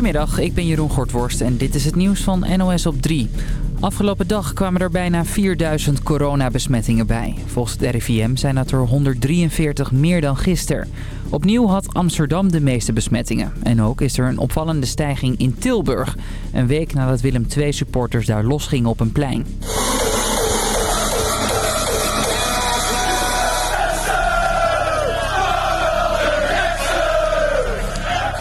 Goedemiddag, ik ben Jeroen Gortworst en dit is het nieuws van NOS op 3. Afgelopen dag kwamen er bijna 4000 coronabesmettingen bij. Volgens het RIVM zijn dat er 143 meer dan gisteren. Opnieuw had Amsterdam de meeste besmettingen. En ook is er een opvallende stijging in Tilburg. Een week nadat Willem II-supporters daar losgingen op een plein.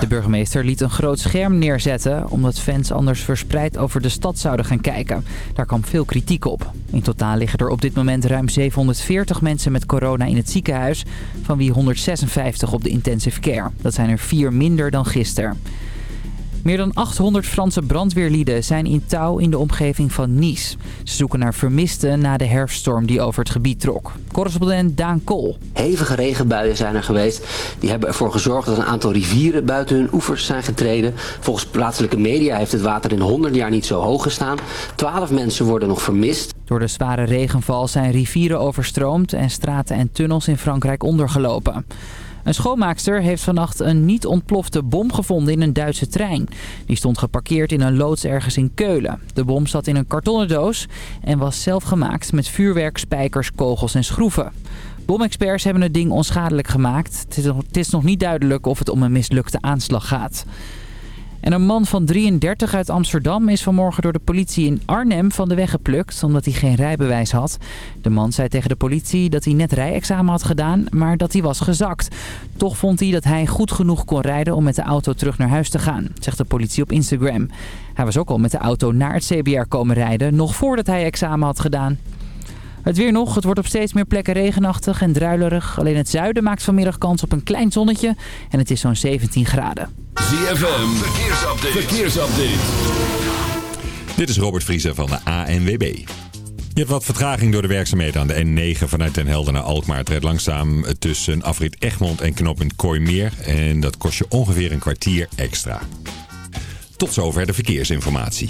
Burgemeester liet een groot scherm neerzetten... omdat fans anders verspreid over de stad zouden gaan kijken. Daar kwam veel kritiek op. In totaal liggen er op dit moment ruim 740 mensen met corona in het ziekenhuis... van wie 156 op de intensive care. Dat zijn er vier minder dan gisteren. Meer dan 800 Franse brandweerlieden zijn in touw in de omgeving van Nice. Ze zoeken naar vermisten na de herfststorm die over het gebied trok. Correspondent Daan Kool. Hevige regenbuien zijn er geweest. Die hebben ervoor gezorgd dat een aantal rivieren buiten hun oevers zijn getreden. Volgens plaatselijke media heeft het water in 100 jaar niet zo hoog gestaan. 12 mensen worden nog vermist. Door de zware regenval zijn rivieren overstroomd en straten en tunnels in Frankrijk ondergelopen. Een schoonmaakster heeft vannacht een niet ontplofte bom gevonden in een Duitse trein. Die stond geparkeerd in een loods ergens in Keulen. De bom zat in een kartonnen doos en was zelf gemaakt met vuurwerk, spijkers, kogels en schroeven. Bomexperts hebben het ding onschadelijk gemaakt. Het is nog niet duidelijk of het om een mislukte aanslag gaat. En een man van 33 uit Amsterdam is vanmorgen door de politie in Arnhem van de weg geplukt omdat hij geen rijbewijs had. De man zei tegen de politie dat hij net rijexamen had gedaan, maar dat hij was gezakt. Toch vond hij dat hij goed genoeg kon rijden om met de auto terug naar huis te gaan, zegt de politie op Instagram. Hij was ook al met de auto naar het CBR komen rijden, nog voordat hij examen had gedaan. Het weer nog. Het wordt op steeds meer plekken regenachtig en druilerig. Alleen het zuiden maakt vanmiddag kans op een klein zonnetje. En het is zo'n 17 graden. ZFM. Verkeersupdate. Verkeersupdate. Dit is Robert Vriezer van de ANWB. Je hebt wat vertraging door de werkzaamheden aan de N9 vanuit Den Helder naar Alkmaar. Het rijdt langzaam tussen afrit Egmond en knooppunt Kooimeer. En dat kost je ongeveer een kwartier extra. Tot zover de verkeersinformatie.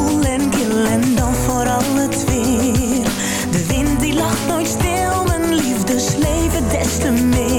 en dan vooral het weer. De wind die lacht nooit stil, mijn liefdesleven des te meer.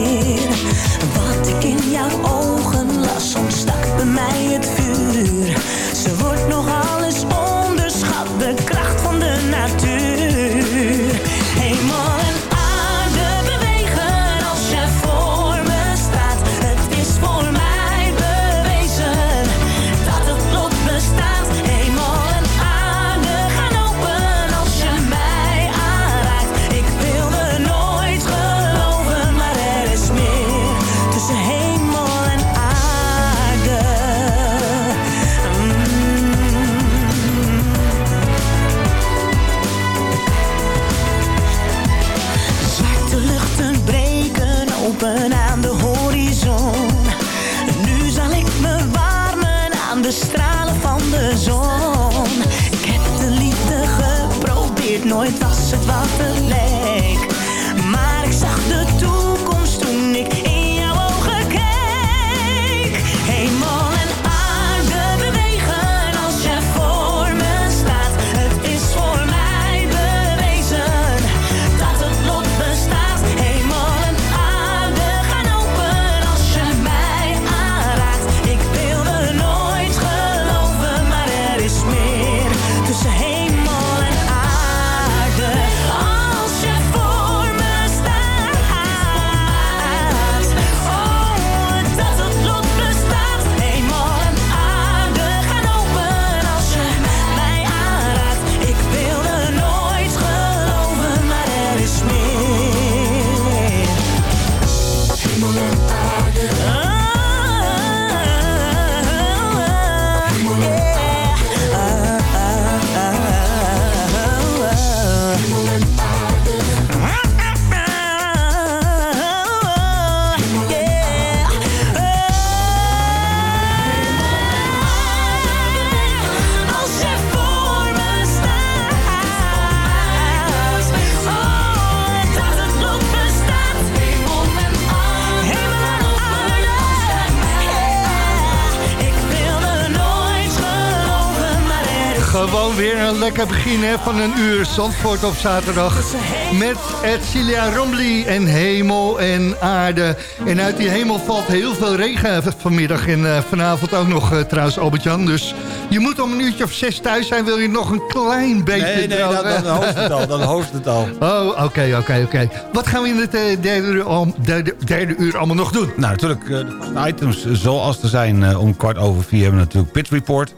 Lekker begin hè, van een uur Zandvoort op zaterdag. Met Edcilia Rombly en hemel en aarde. En uit die hemel valt heel veel regen vanmiddag en eh, vanavond ook nog eh, trouwens Albert-Jan. Dus je moet om een uurtje of zes thuis zijn. Wil je nog een klein beetje Nee, nee, dan, dan het al. Dan host het al. Oh, oké, oké, oké. Wat gaan we in het eh, derde, uur, derde, derde uur allemaal nog doen? Nou, natuurlijk, de items zoals er zijn om kwart over vier hebben we natuurlijk Pit Report.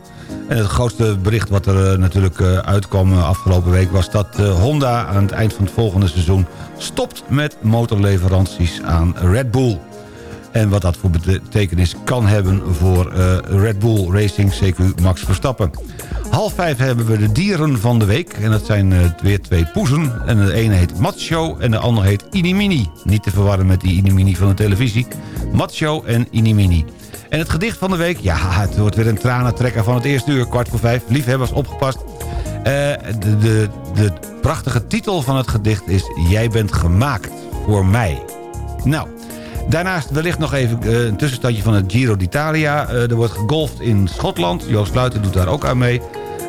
En het grootste bericht wat er eh, natuurlijk eh, uitkwam eh, afgelopen week... was dat Honda aan het eind van het volgende seizoen... stopt met motorleveranties aan Red Bull. En wat dat voor betekenis kan hebben voor Red Bull Racing CQ Max Verstappen. Half vijf hebben we de dieren van de week. En dat zijn weer twee poezen. En de ene heet Macho en de andere heet Inimini. Niet te verwarren met die Inimini van de televisie. Macho en Inimini. En het gedicht van de week, ja, het wordt weer een tranentrekker van het eerste uur, kwart voor vijf. Liefhebbers, opgepast. Eh, de, de, prachtige titel van het gedicht is... Jij bent gemaakt voor mij. Nou, daarnaast wellicht nog even eh, een tussenstandje van het Giro d'Italia. Eh, er wordt gegolfd in Schotland. Joost Luiten doet daar ook aan mee.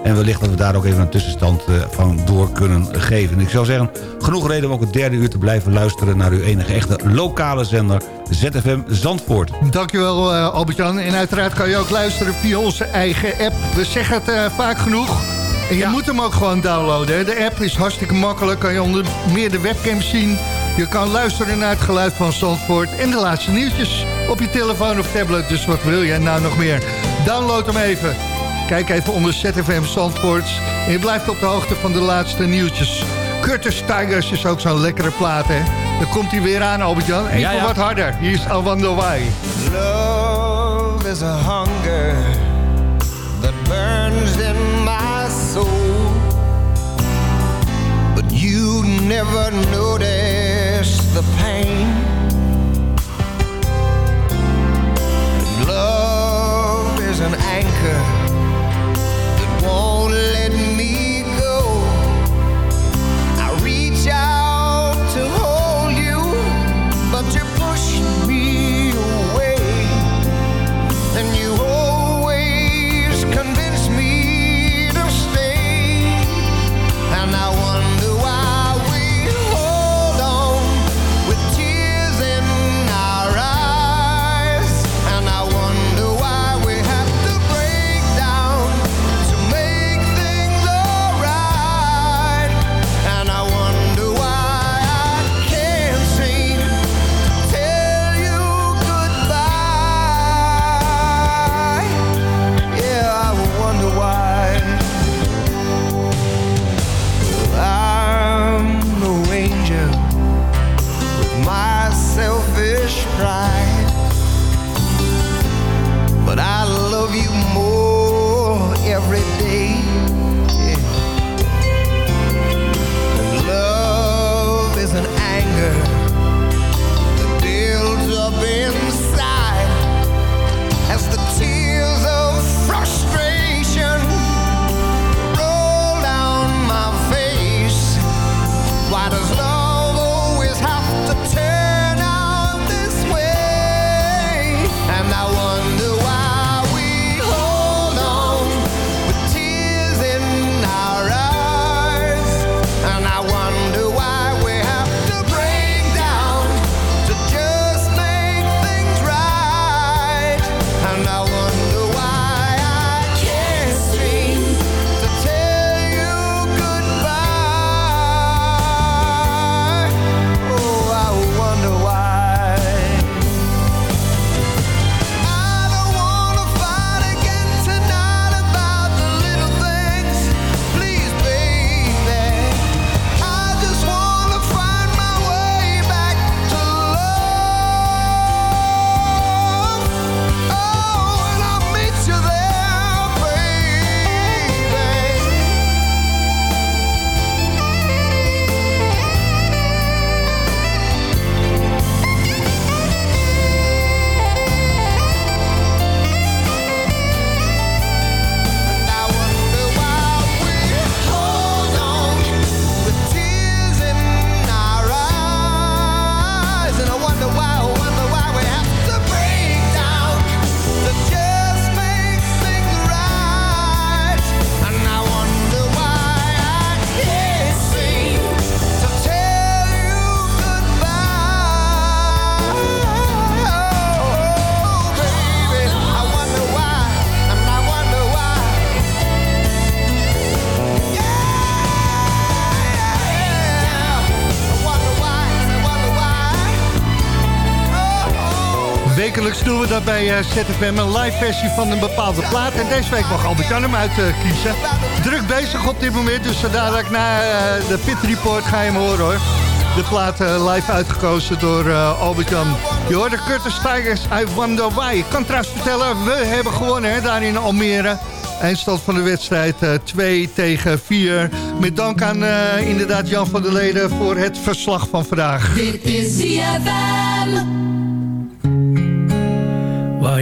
En wellicht dat we daar ook even een tussenstand van door kunnen geven. Ik zou zeggen, genoeg reden om ook het derde uur te blijven luisteren... naar uw enige echte lokale zender ZFM Zandvoort. Dankjewel eh Albert-Jan. En uiteraard kan je ook luisteren via onze eigen app. We zeggen het eh, vaak genoeg. En je moet hem ook gewoon downloaden. hè. De app is hartstikke makkelijk. Kan je onder meer de webcam zien. Je kan luisteren naar het geluid van Zandvoort. En de laatste nieuwtjes op je telefoon of tablet. Dus wat wil je nou nog meer? Download hem even. Kijk even onder ZFM Zandvoort. En je blijft op de hoogte van de laatste nieuwtjes. Curtis Tigers is ook zo'n lekkere plaat, hè? Dan komt hij weer aan, Albert-Jan. Even Ja, ja. wat harder. Hier is I Wonder Why. Love is a hunger that burns in my soul. But you never notice the pain. Love is an anchor bij eh, ZFM. Een live versie van een bepaalde plaat. En deze week mag Albert-Jan hem uitkiezen. Druk bezig op dit moment. Dus dadelijk na eh, de Pit Report ga je hem horen hoor. De plaat eh, live uitgekozen door eh, Albert-Jan. Je hoorde Curtis Tigers, I Wonder Why. Ik kan trouwens vertellen, we hebben gewonnen hè, daar in Almere. Eindstand van de wedstrijd eh, 2 tegen 4. Met dank aan eh, inderdaad Jan van der Leden voor het verslag van vandaag. Dit is ZFM.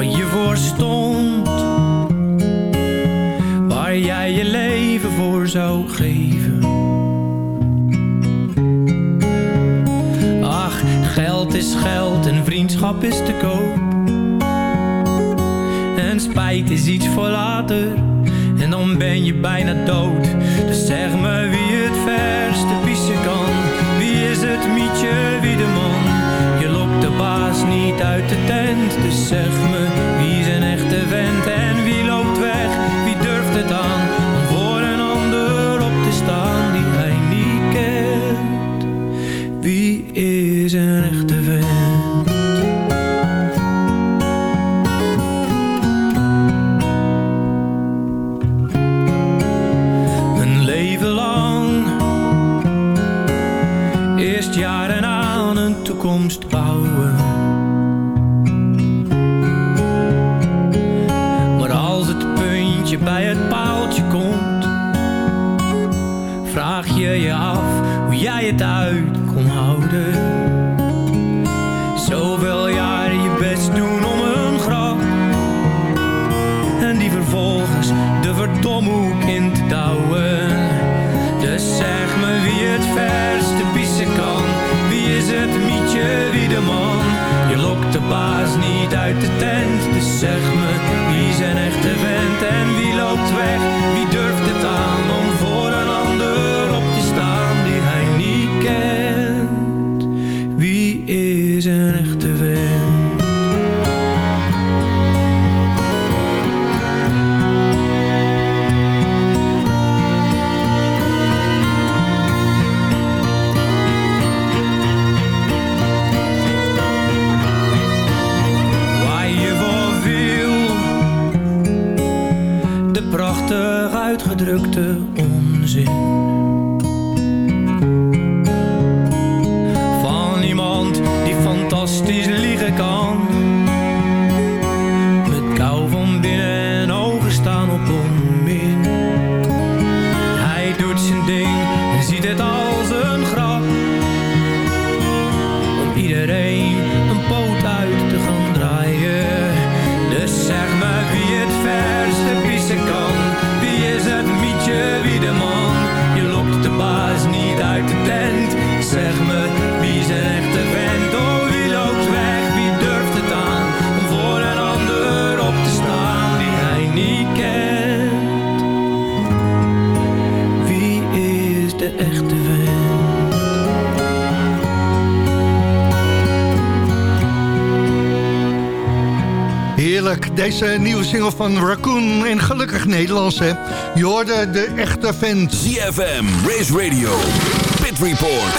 Wat je voor stond, waar jij je leven voor zou geven. Ach, geld is geld en vriendschap is te koop. En spijt is iets voor later, en dan ben je bijna dood. Dus zeg me wie het verste pissen kan. Wie is het mietje, wie de man? Baas niet uit de tent. Dus zeg me, Deze nieuwe single van Raccoon en gelukkig Nederlands hè. Je hoorde de echte vent. ZFM, Race Radio, Pit Report.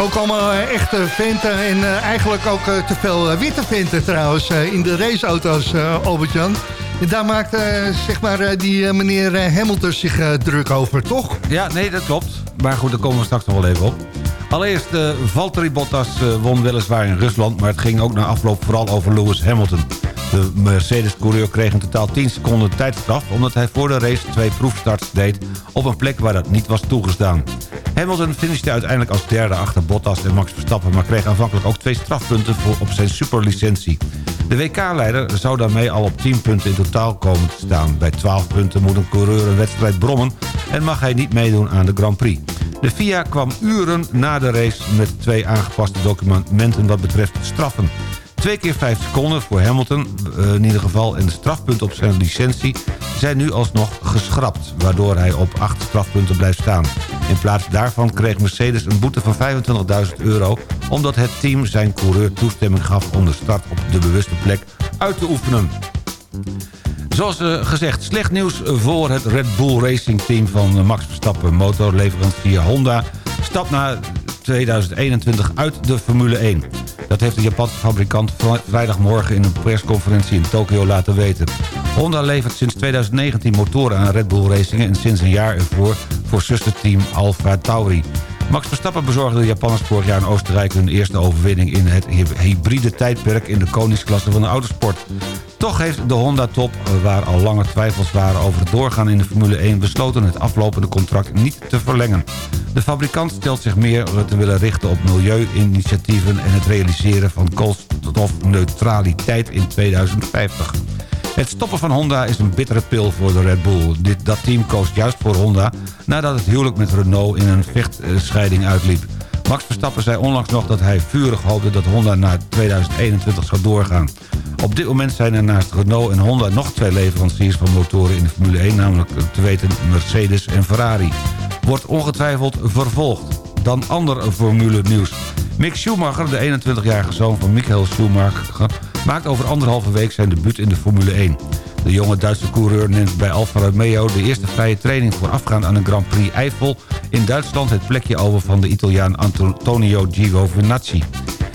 Ook allemaal eh, echte venten en eh, eigenlijk ook eh, te veel eh, witte venten trouwens eh, in de raceauto's, eh, Albert-Jan. En daar maakt eh, zeg maar eh, die eh, meneer eh, Hamilton zich eh, druk over, toch? Ja, nee, dat klopt. Maar goed, daar komen we straks nog wel even op. Allereerst, uh, Valtteri Bottas eh, won weliswaar in Rusland... maar het ging ook na afloop vooral over Lewis Hamilton. De Mercedes-coureur kreeg in totaal 10 seconden tijdstraf... omdat hij voor de race twee proefstarts deed... op een plek waar dat niet was toegestaan. Hamilton finishte uiteindelijk als derde achter Bottas en Max Verstappen... maar kreeg aanvankelijk ook twee strafpunten voor op zijn superlicentie. De WK-leider zou daarmee al op 10 punten in totaal komen te staan. Bij 12 punten moet een coureur een wedstrijd brommen... en mag hij niet meedoen aan de Grand Prix. De FIA kwam uren na de race met twee aangepaste documenten wat betreft straffen. Twee keer vijf seconden voor Hamilton eh, in ieder geval... en de strafpunten op zijn licentie zijn nu alsnog geschrapt... waardoor hij op acht strafpunten blijft staan. In plaats daarvan kreeg Mercedes een boete van 25.000 euro... omdat het team zijn coureur toestemming gaf om de start op de bewuste plek uit te oefenen. Zoals eh, gezegd, slecht nieuws voor het Red Bull Racing Team van Max Verstappen. Motorleverancier Honda stapt na 2021 uit de Formule 1. Dat heeft de Japanse fabrikant vri- vrijdagmorgen in een persconferentie in Tokio laten weten. Honda levert sinds 2019 motoren aan Red Bull Racing... en sinds een jaar ervoor voor zusterteam Alfa Tauri. Max Verstappen bezorgde de Japanners vorig jaar in Oostenrijk... hun eerste overwinning in het hy- hybride tijdperk... in de koningsklasse van de autosport. Toch heeft de Honda-top, eh, waar al lange twijfels waren over het doorgaan in de Formule 1... besloten het aflopende contract niet te verlengen. De fabrikant stelt zich meer te willen richten op milieuinitiatieven... en het realiseren van koolstofneutraliteit in 2050. Het stoppen van Honda is een bittere pil voor de Red Bull. Dit, dat team koos juist voor Honda nadat het huwelijk met Renault in een vechtscheiding uitliep. Max Verstappen zei onlangs nog dat hij vurig hoopte dat Honda na 2021 zou doorgaan. Op dit moment zijn er naast Renault en Honda nog twee leveranciers van motoren in de Formule 1... namelijk te weten Mercedes en Ferrari. Wordt ongetwijfeld vervolgd. Dan ander Formule nieuws. Mick Schumacher, de 21-jarige zoon van Michael Schumacher... maakt over anderhalve week zijn debuut in de Formule 1. De jonge Duitse coureur neemt bij Alfa Romeo de eerste vrije training voorafgaand aan de Grand Prix Eifel in Duitsland het plekje over van de Italiaan Antonio Giovinazzi.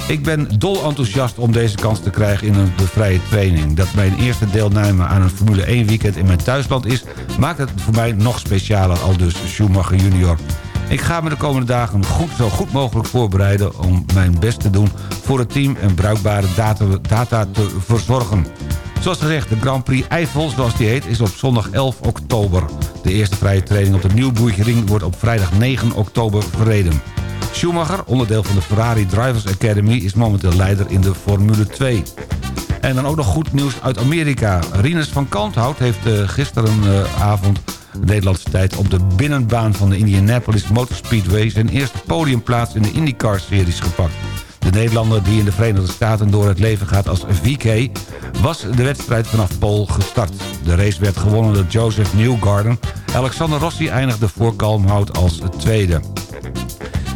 Ik ben dol enthousiast om deze kans te krijgen in een, vrije training. Dat mijn eerste deelname aan een Formule 1 weekend in mijn thuisland is... maakt het voor mij nog specialer, al dus Schumacher junior. Ik ga me de komende dagen goed, zo goed mogelijk voorbereiden... om mijn best te doen voor het team en bruikbare data, data te verzorgen. Zoals gezegd, de Grand Prix Eifel, zoals die heet, is op zondag 11 oktober. De eerste vrije training op de Nieuwboeigering wordt op vrijdag 9 oktober verreden. Schumacher, onderdeel van de Ferrari Drivers Academy... is momenteel leider in de Formule 2. En dan ook nog goed nieuws uit Amerika. Rinus van Kalmthout heeft uh, gisterenavond... Nederlandse tijd op de binnenbaan van de Indianapolis Motor Speedway... zijn eerste podiumplaats in de IndyCar-series gepakt. De Nederlander die in de Verenigde Staten door het leven gaat als VK... was de wedstrijd vanaf Pole gestart. De race werd gewonnen door Joseph Newgarden. Alexander Rossi eindigde voor Kalmhout als tweede.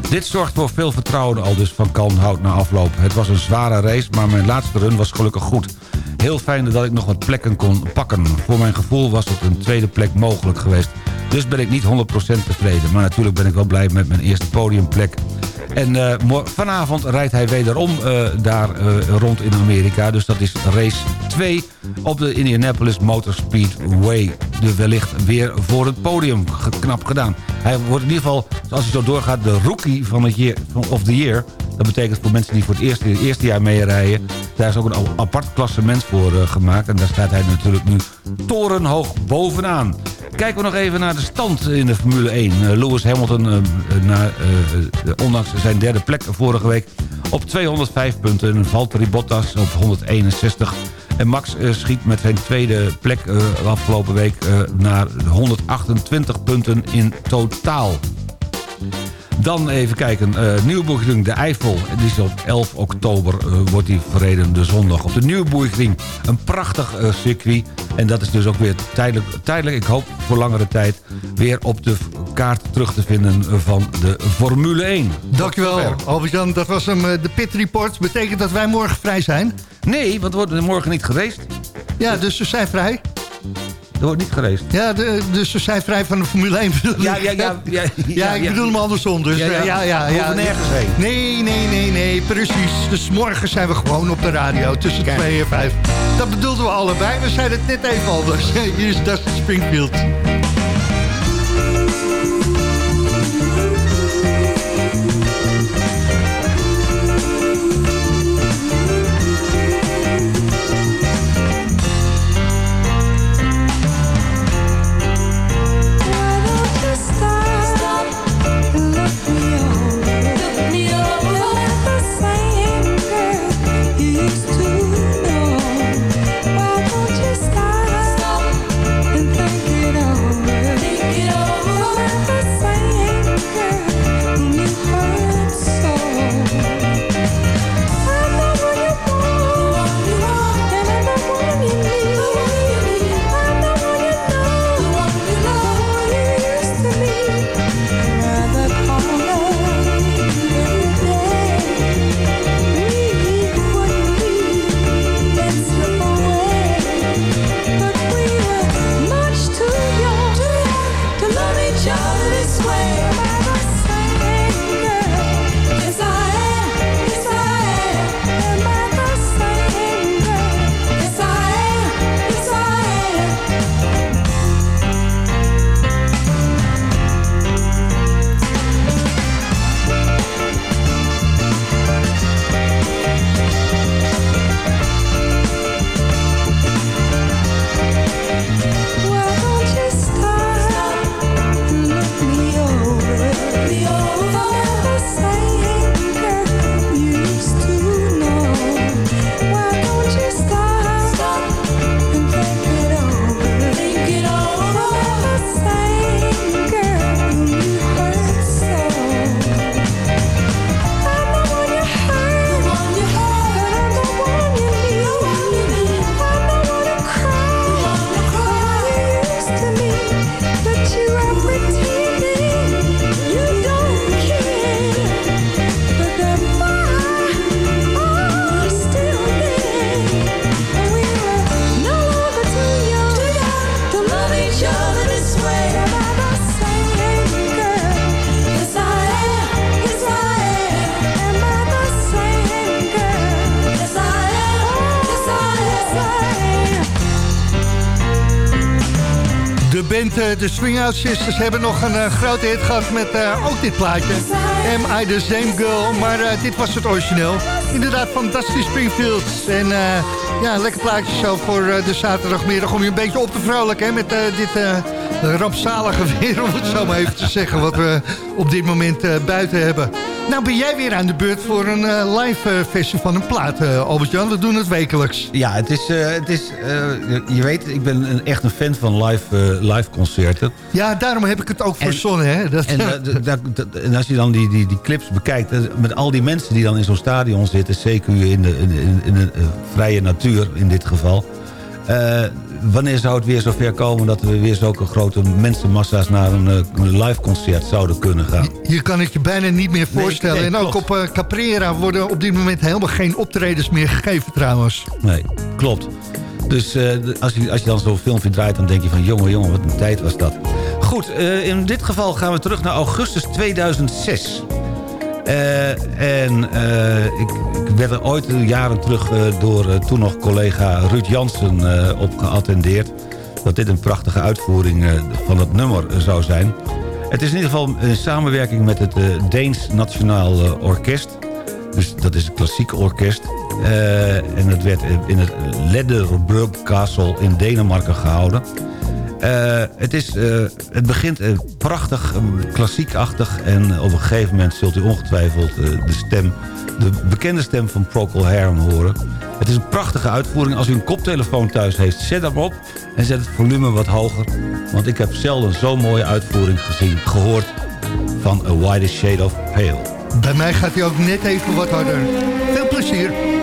Dit zorgt voor veel vertrouwen al dus van Kalmhout na afloop. Het was een zware race, maar mijn laatste run was gelukkig goed. Heel fijn dat ik nog wat plekken kon pakken. Voor mijn gevoel was het een tweede plek mogelijk geweest. Dus ben ik niet 100% tevreden. Maar natuurlijk ben ik wel blij met mijn eerste podiumplek. En uh, vanavond rijdt hij wederom uh, daar uh, rond in Amerika. Dus dat is race 2 op de Indianapolis Motor Speedway. Dus wellicht weer voor het podium. Knap gedaan. Hij wordt in ieder geval, als hij zo doorgaat, de rookie van het year, of the year. Dat betekent voor mensen die voor het eerste, het eerste jaar meerijden... daar is ook een apart klassement voor gemaakt. En daar staat hij natuurlijk nu torenhoog bovenaan. Kijken we nog even naar de stand in de Formule 1. Uh, Lewis Hamilton, na, uh, ondanks zijn derde plek vorige week... op 205 punten. En Valtteri Bottas op 161. En Max schiet met zijn tweede plek afgelopen week... naar 128 punten in totaal. Dan even kijken. Uh, Nieuwboergring de Eifel. Die is op 11 oktober uh, wordt die verreden de zondag. Op de Nieuwboergring een prachtig uh, circuit. En dat is dus ook weer tijdelijk, tijdelijk, ik hoop voor langere tijd... weer op de kaart terug te vinden van de Formule 1. Dankjewel, Albert-Jan. Dat was hem, de Pit Report. Betekent dat wij morgen vrij zijn? Nee, want we worden morgen niet geweest. Ja, dus we zijn vrij. Er wordt niet gereisd. Ja, de, dus ze zijn vrij van de Formule 1. Ja, ja, ja. Ja, ja, ik bedoel hem andersom. Dus, ja, ja, ja, ja, ja, nergens heen. Nee, nee, nee, nee, precies. Dus morgen zijn we gewoon op de radio tussen 2 en 5. Dat bedoelden we allebei. We zeiden het net even anders. Hier is Dustin Springfield. Just this way. Eh, de Swing Out Sisters hebben nog een eh, grote hit gehad met eh, ook dit plaatje. Am I the Same Girl? Maar dit was het origineel. Inderdaad Dusty Springfield. En ja, lekker plaatje zo voor de zaterdagmiddag om je een beetje op te vrolijken hè, met dit rampzalige weer, om het zo maar even te zeggen, wat we op dit moment buiten hebben. Nou ben jij weer aan de beurt voor een eh, live eh, versie van een plaat, eh, Albert-Jan. We doen het wekelijks. Ja, het is, het is je weet, ik ben een, echt een fan van live, live concerten. Ja, daarom heb ik het ook verzonnen. Hè? Dat, En, en als je dan die, die, die clips bekijkt, met al die mensen die dan in zo'n stadion zitten, CQ in de, in, in- in de vrije natuur in dit geval. Eh, wanneer zou het weer zover komen dat we weer zulke grote mensenmassa's naar een, eh, een live concert zouden kunnen gaan? Je kan het je bijna niet meer voorstellen. nee, en ook klopt. op eh, Caprera worden op dit moment helemaal geen optredens meer gegeven trouwens. Nee, klopt. Dus eh, als, je, als je dan zo'n filmpje draait, dan denk je van... jongen, jongen, wat een tijd was dat. Goed, eh, in dit geval gaan we terug naar augustus 2006. Eh, en eh, ik, ik werd er ooit jaren terug eh, door toen nog collega Ruud Jansen op geattendeerd... dat dit een prachtige uitvoering van het nummer zou zijn. Het is in ieder geval een samenwerking met het Deens Nationaal Orkest... Dus dat is een klassiek orkest. En het werd in het Ledderbrug Castle in Denemarken gehouden. Eh, het, is, eh, het begint eh, prachtig, klassiekachtig... en op een gegeven moment zult u ongetwijfeld de stem... de bekende stem van Procol Harum horen. Het is een prachtige uitvoering. Als u een koptelefoon thuis heeft, zet hem op... en zet het volume wat hoger. Want ik heb zelden zo'n mooie uitvoering gezien, gehoord... van A White Shade of Pale. Bij mij gaat hij ook net even wat harder. Veel plezier.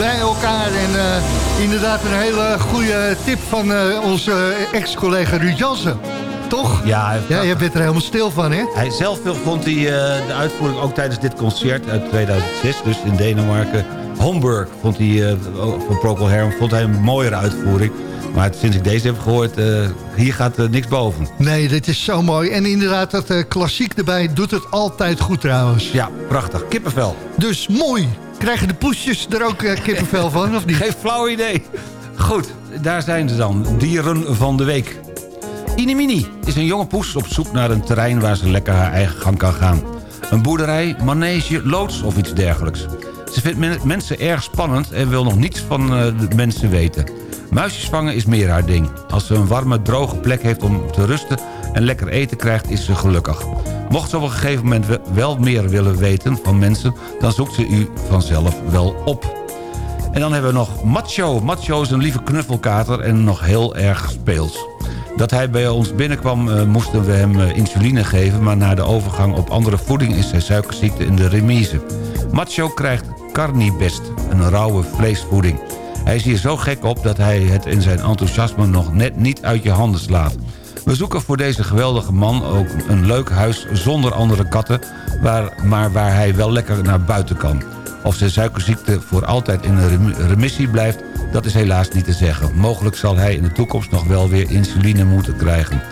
Bij elkaar. En eh, inderdaad een hele goede tip van eh, onze ex-collega Ruud Jansen. Toch? Ja, Ja, je bent er helemaal stil van, hè? Hij zelf vond hij eh, de uitvoering ook tijdens dit concert uit 2006, dus in Denemarken. Homburg vond hij, eh, van Procol Harum, vond hij een mooiere uitvoering. Maar sinds ik deze heb gehoord, eh, hier gaat eh, niks boven. Nee, dit is zo mooi. En inderdaad, dat eh, klassiek erbij doet het altijd goed trouwens. Ja, prachtig. Kippenvel. Dus mooi. Krijgen de poesjes er ook eh, kippenvel van, of niet? Geen flauw idee. Goed, daar zijn ze dan. Dieren van de week. Inimini is een jonge poes op zoek naar een terrein waar ze lekker haar eigen gang kan gaan. Een boerderij, manege, loods of iets dergelijks. Ze vindt men- mensen erg spannend en wil nog niets van eh, de mensen weten. Muisjes vangen is meer haar ding. Als ze een warme, droge plek heeft om te rusten en lekker eten krijgt, is ze gelukkig. Mocht ze op een gegeven moment we- wel meer willen weten van mensen... dan zoekt ze u vanzelf wel op. En dan hebben we nog Macho. Macho is een lieve knuffelkater en nog heel erg speels. Dat hij bij ons binnenkwam eh, moesten we hem eh, insuline geven... maar na de overgang op andere voeding is zijn suikerziekte in de remise. Macho krijgt carnibest, een rauwe vleesvoeding. Hij is hier zo gek op dat hij het in zijn enthousiasme nog net niet uit je handen slaat. We zoeken voor deze geweldige man ook een leuk huis zonder andere katten... Waar, maar waar hij wel lekker naar buiten kan. Of zijn suikerziekte voor altijd in een rem- remissie blijft... dat is helaas niet te zeggen. Mogelijk zal hij in de toekomst nog wel weer insuline moeten krijgen.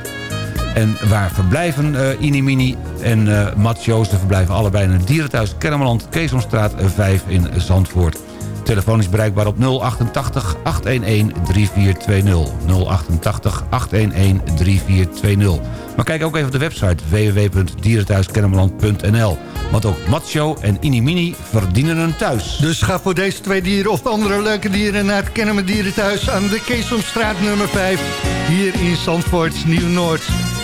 En waar verblijven eh Inimini en eh Macho's? Ze verblijven allebei in het dierenthuis Kennemerland... Keesomstraat 5 in Zandvoort. Telefoon is bereikbaar op 088 811 3420. 088 811 3420. Maar kijk ook even op de website www.dierenthuiskennemerland.nl. Want ook Macho en Inimini verdienen een thuis. Dus ga voor deze twee dieren of andere leuke dieren... naar het Kennemer Dierenthuis aan de Keesomstraat nummer 5... hier in Zandvoort, Nieuw-Noord.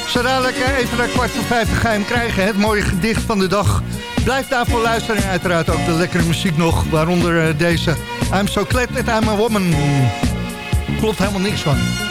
Zo dadelijk eh, even naar kwart voor vijf ga je hem krijgen. Het mooie gedicht van de dag. Blijf daarvoor luisteren en uiteraard ook de lekkere muziek nog. Waaronder eh, deze I'm so glad that I'm a woman. Klopt helemaal niks van.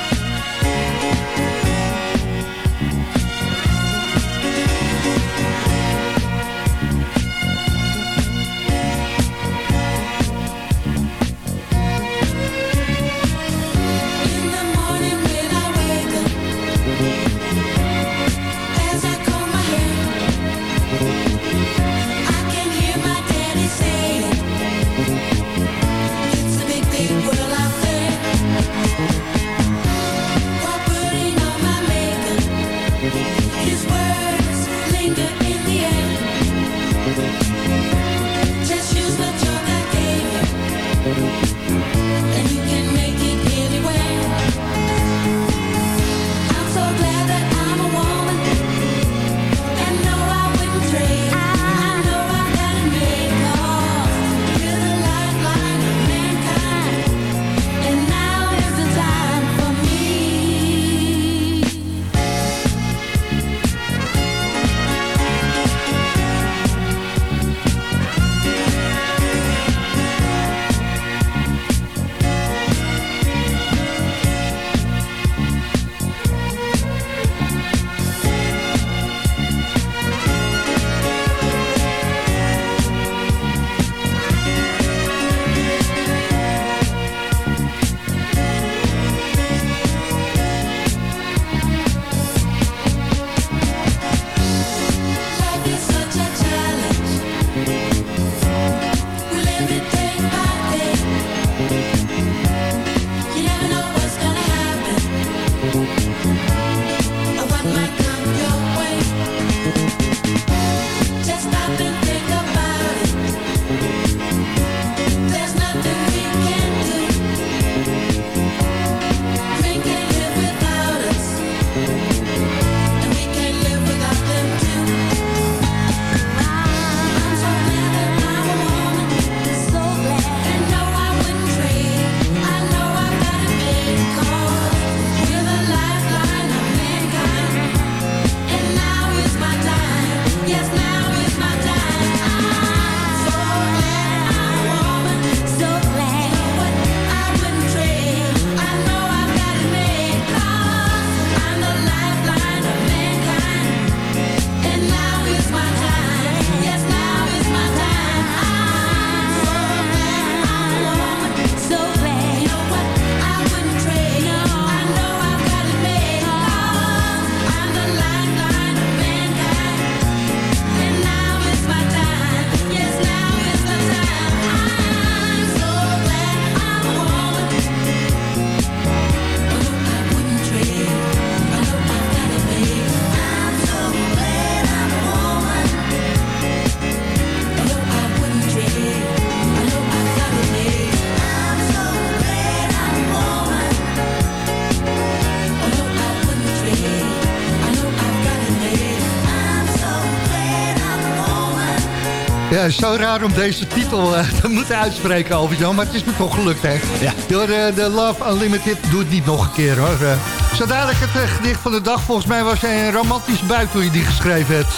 Eh, zo raar om deze titel uh, te moeten uitspreken, Albert-Jan. Maar het is me toch gelukt, hè? Ja. Door The de Love Unlimited doe het niet nog een keer, hoor. Uh, zo dadelijk het gedicht van de dag. Volgens mij was jij een romantisch buik toen je die geschreven hebt.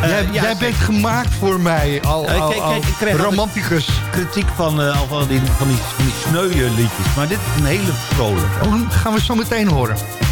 jij, ja, jij bent gemaakt voor mij, al, al, romanticus. Kritiek van, al van, die, van, die, van die liedjes. Maar dit is een hele vrolijke. Oh, gaan we zo meteen horen.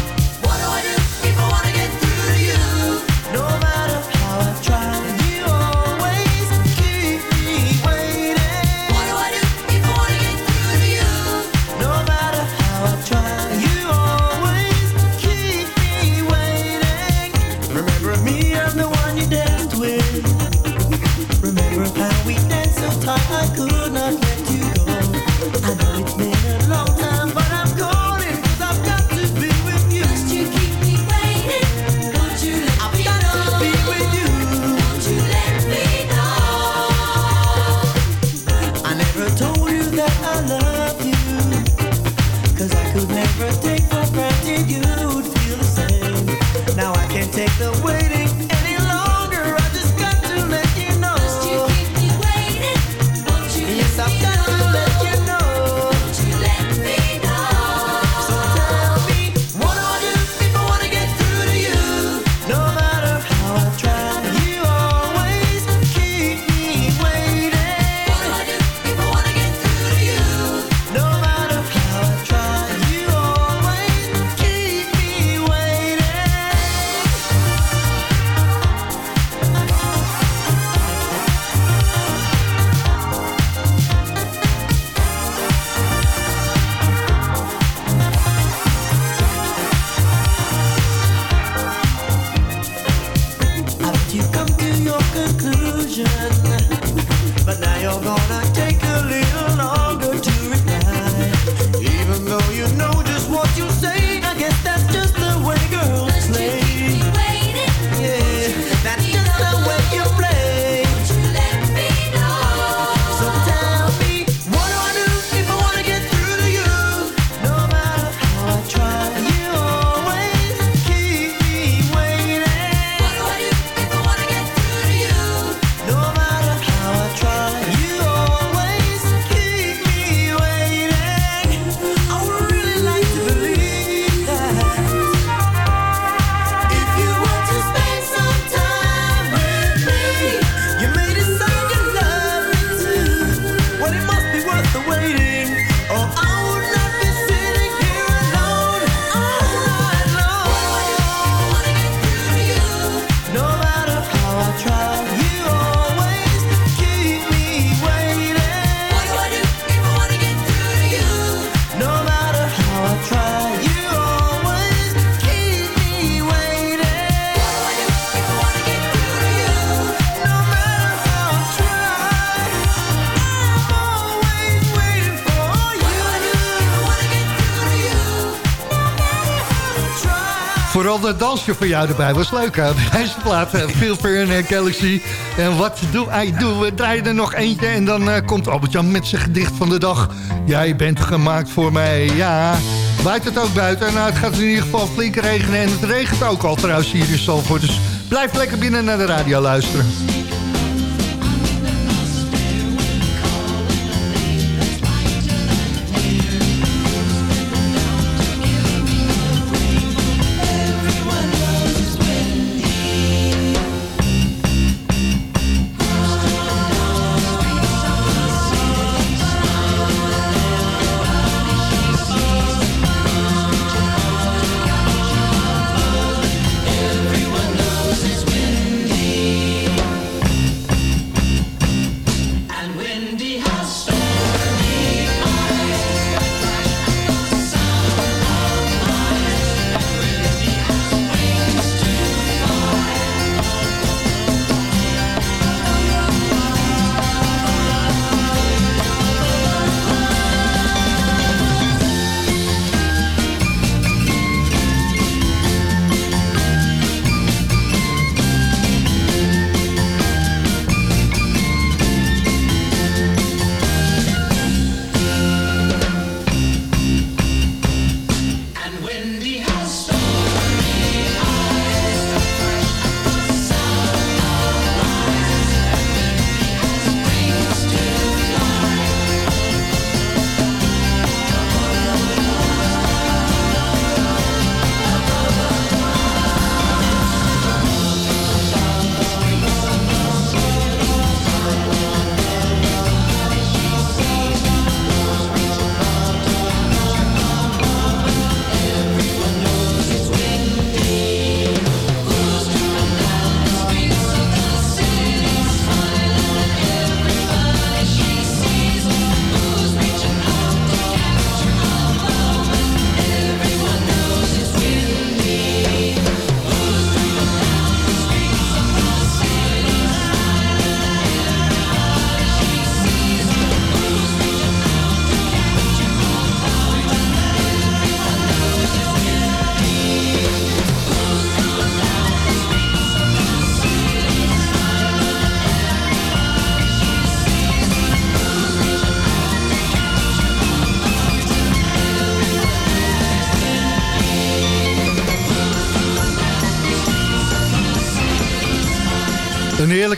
Vooral dat dansje voor jou erbij was leuk. Hè? Deze veel eh, Phil Fern en eh, Galaxy. En wat doe I do? We draaien er nog eentje en dan eh, komt Albert-Jan met zijn gedicht van de dag. Jij bent gemaakt voor mij, ja. Waait het ook buiten? Nou, het gaat in ieder geval flink regenen. En het regent ook al trouwens hier in Zalvoort. Dus blijf lekker binnen naar de radio luisteren.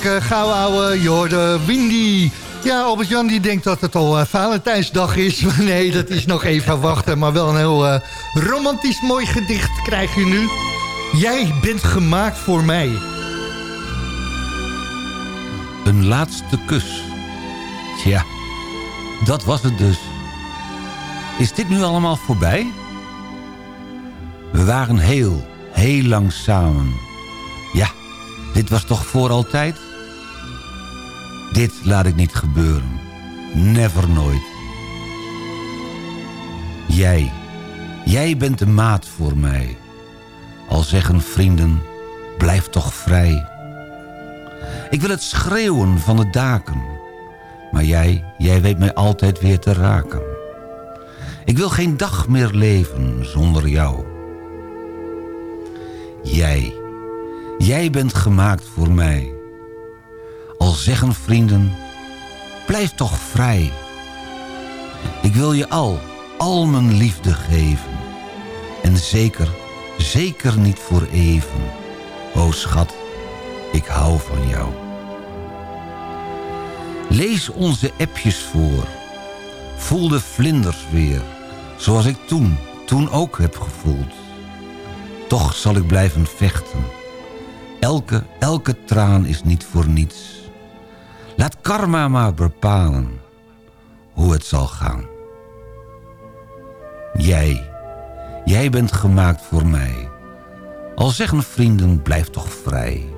Heerlijke gouden ouwe, je hoorde Windy. Ja, Albert-Jan die denkt dat het al eh, Valentijnsdag is. Nee, dat is nog even wachten. Maar wel een heel eh, romantisch mooi gedicht krijg je nu. Jij bent gemaakt voor mij. Een laatste kus. Tja, dat was het dus. Is dit nu allemaal voorbij? We waren heel, heel lang samen. Ja, dit was toch voor altijd? Dit laat ik niet gebeuren. Never nooit. Jij, jij bent de maat voor mij. Al zeggen vrienden, blijf toch vrij. Ik wil het schreeuwen van de daken. Maar jij, jij weet mij altijd weer te raken. Ik wil geen dag meer leven zonder jou. Jij, jij bent gemaakt voor mij. Zeggen vrienden, blijf toch vrij. Ik wil je al, al mijn liefde geven. En zeker, zeker niet voor even. O schat, ik hou van jou. Lees onze appjes voor. Voel de vlinders weer. Zoals ik toen, toen ook heb gevoeld. Toch zal ik blijven vechten. Elke, elke traan is niet voor niets. Laat karma maar bepalen hoe het zal gaan. Jij, jij bent gemaakt voor mij. Al zeggen vrienden, blijf toch vrij.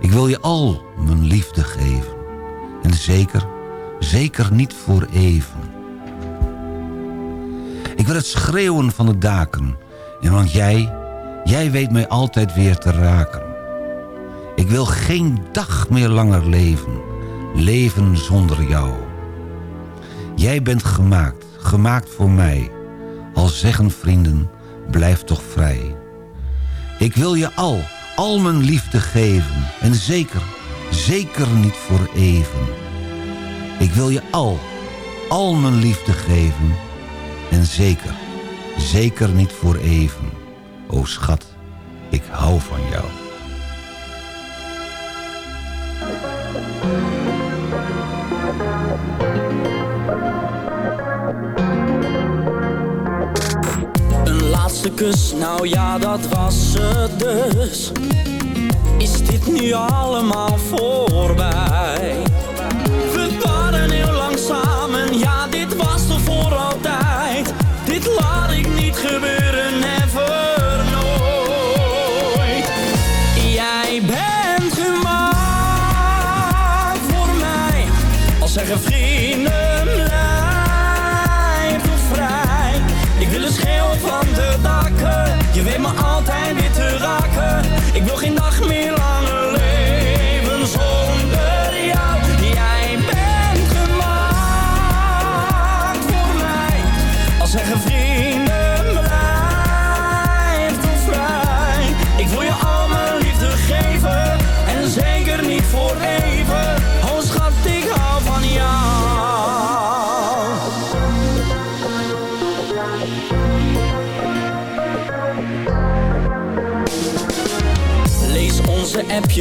Ik wil je al mijn liefde geven. En zeker, zeker niet voor even. Ik wil het schreeuwen van de daken. En want jij, jij weet mij altijd weer te raken. Ik wil geen dag meer langer leven. Leven zonder jou. Jij bent gemaakt, gemaakt voor mij. Al zeggen vrienden, blijf toch vrij. Ik wil je al, al mijn liefde geven. En zeker, zeker niet voor even. Ik wil je al, al mijn liefde geven. En zeker, zeker niet voor even. O schat, ik hou van jou. Nou ja, dat was het dus. Is dit nu allemaal voorbij?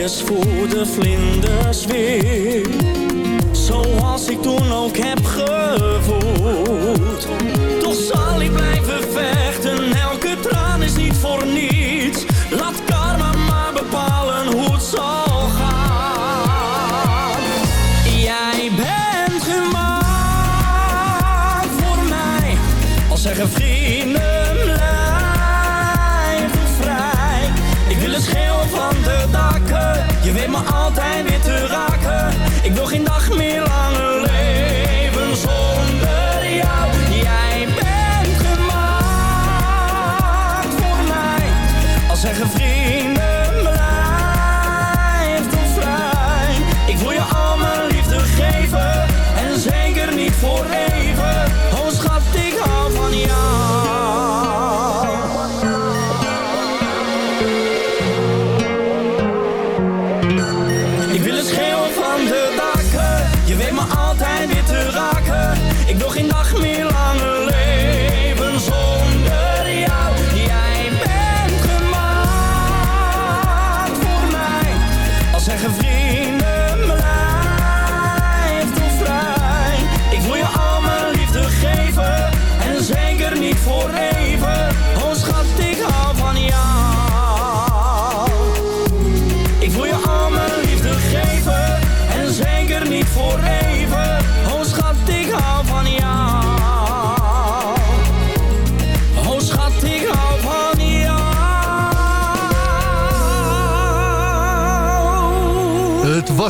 Appjes voor de vlinders weer. Zoals ik toen ook heb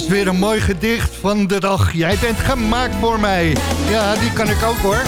was weer een mooi gedicht van de dag. Jij bent gemaakt voor mij. Ja, die kan ik ook hoor.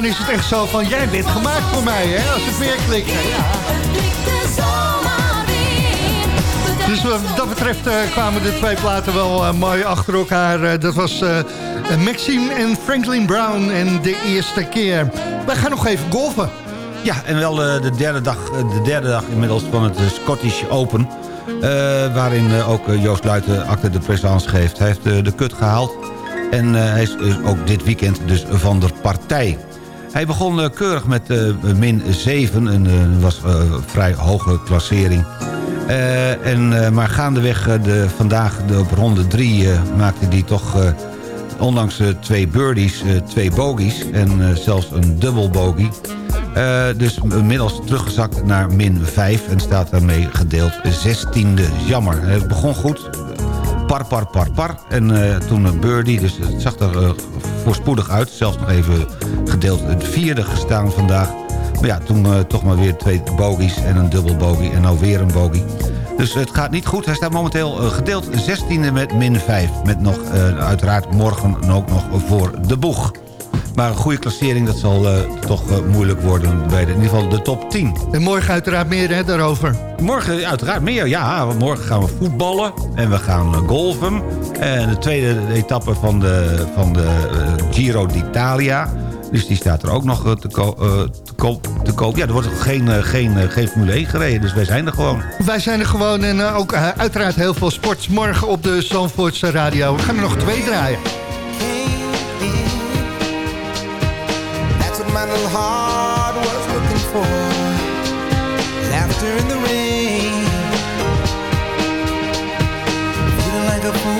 Dan is het echt zo van, jij bent gemaakt voor mij, hè? Als het weer klikt. Ja. Dus wat dat betreft eh, kwamen de twee platen wel eh, mooi achter elkaar. Eh, dat was eh, Maxime en Franklin Brown en de eerste keer. Wij gaan nog even golfen. Ja, en wel eh, de, derde dag, eh, de derde dag inmiddels van het eh, Scottish Open. eh, waarin eh, ook eh, Joost Luiten acte de présence geeft. Hij heeft eh, de kut gehaald. En eh, hij is ook dit weekend dus van de partij. Hij begon eh, keurig met eh, min 7. Een eh, was eh, vrij hoge klassering. En, maar gaandeweg de, vandaag de, op ronde 3 maakte hij toch... ondanks twee birdies, twee bogies en zelfs een dubbel bogey. Eh, dus inmiddels teruggezakt naar min 5 en staat daarmee gedeeld 16e. Jammer, het begon goed. Par, par, par, par. En eh, toen een birdie, dus het zag er eh, voorspoedig uit. Zelfs nog even gedeeld het vierde gestaan vandaag. Maar ja, toen eh, toch maar weer twee bogies en een dubbel bogey en nou weer een bogey. Dus het gaat niet goed. Hij staat momenteel eh, gedeeld 16e met min 5. Met nog eh, uiteraard morgen ook nog voor de boeg. Maar een goede klassering, dat zal eh, toch eh, moeilijk worden bij de, in ieder geval de top 10. En morgen uiteraard meer hè, daarover. Morgen uiteraard meer, ja. Morgen gaan we voetballen en we gaan eh, golfen. En de tweede etappe van de, van de Giro d'Italia... Dus die staat er ook nog te, ko te, koop, te koop. Ja, er wordt geen, geen, geen Formule 1 gereden, dus wij zijn er gewoon. Wij zijn er gewoon en ook uiteraard heel veel sport morgen op de Zandvoortse radio. We gaan er nog twee draaien. My little heart was looking for. Laughter in the rain. Feeling like a fool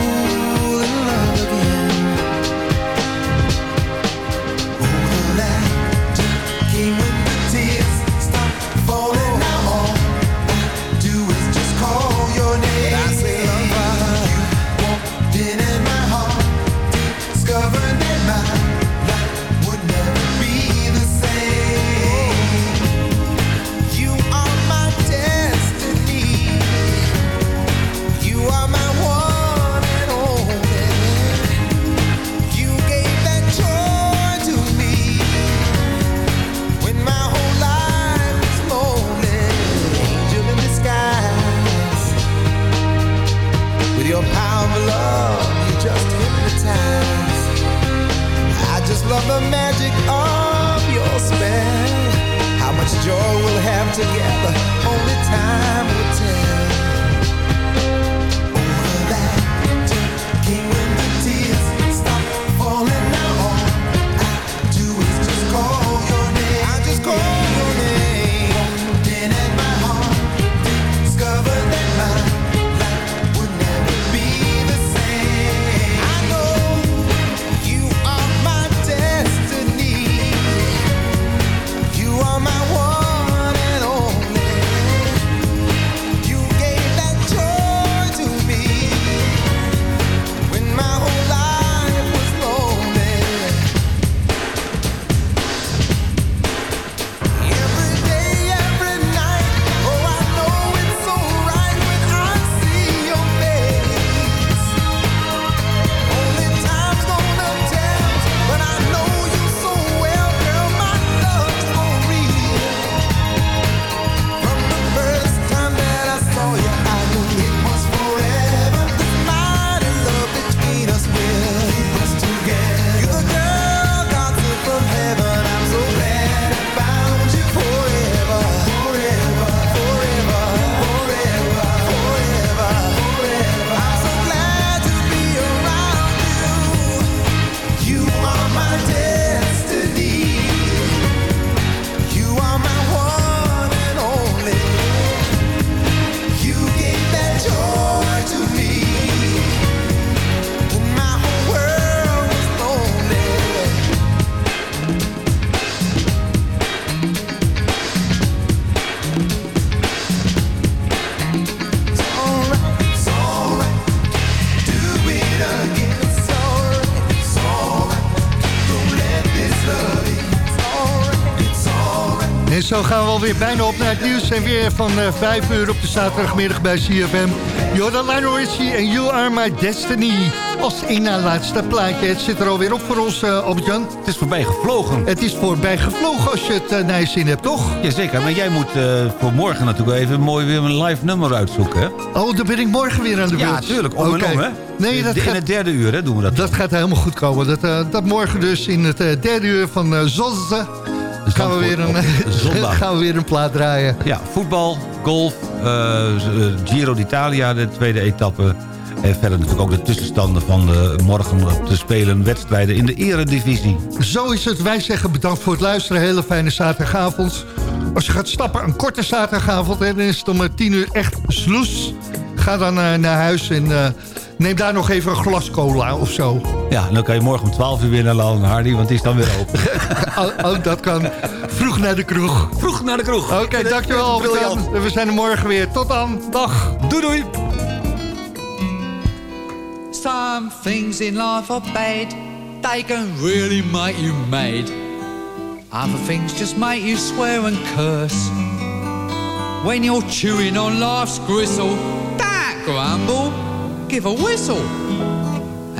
alweer bijna op naar het nieuws. En weer van eh 5 uur op de zaterdagmiddag bij CFM. Jordan Lionel Richie en You Are My Destiny. Als in na laatste plaatje. Het zit er alweer op voor ons, eh Albert-Jan. Het is voorbij gevlogen. Het is voorbij gevlogen als je het eh, naar je zin hebt, toch? Jazeker, maar jij moet voor morgen natuurlijk even mooi weer een live nummer uitzoeken, hè? Oh, dan ben ik morgen weer aan de beurt. Ja, tuurlijk, om en om, hè? Nee, dat in gaat, het derde uur, hè, doen we dat. dat gaat helemaal goed komen. Dat, dat morgen dus in het derde uur van eh Zolze... Gaan we, weer een, zondag. gaan we weer een plaat draaien. Ja, voetbal, golf, eh, Giro d'Italia, de tweede etappe. En verder natuurlijk ook de tussenstanden van de morgen te spelen wedstrijden in de eredivisie. Zo is het. Wij zeggen bedankt voor het luisteren. Hele fijne zaterdagavond. Als je gaat stappen, een korte zaterdagavond... hè, dan is het om eh, tien uur echt sloes. Ga dan naar huis en neem daar nog even een glas cola of zo. Ja, en dan kan je morgen om 12 uur weer naar Lan Hardy, want die is dan weer open. Oh, Ook dat kan. Vroeg naar de kroeg. Vroeg naar de kroeg. Oké, dankjewel. Briljant. Albert-Jan. We zijn er morgen weer. Tot dan. Dag. Doei doei. Some things in life are bad, they can really make you mad. Other things just make you swear and curse. When you're chewing on life's gristle, don't grumble, give a whistle.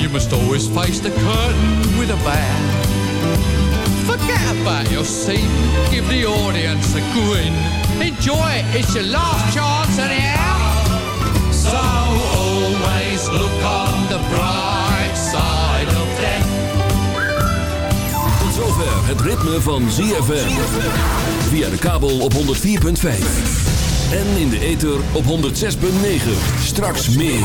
You must always face the curtain with a bow. Forget about your scene, give the audience a grin. Enjoy it, it's your last chance anyhow. So always look on the bright side of death. Tot zover het ritme van ZFM. Via de kabel op 104.5. En in de ether op 106.9. Straks meer.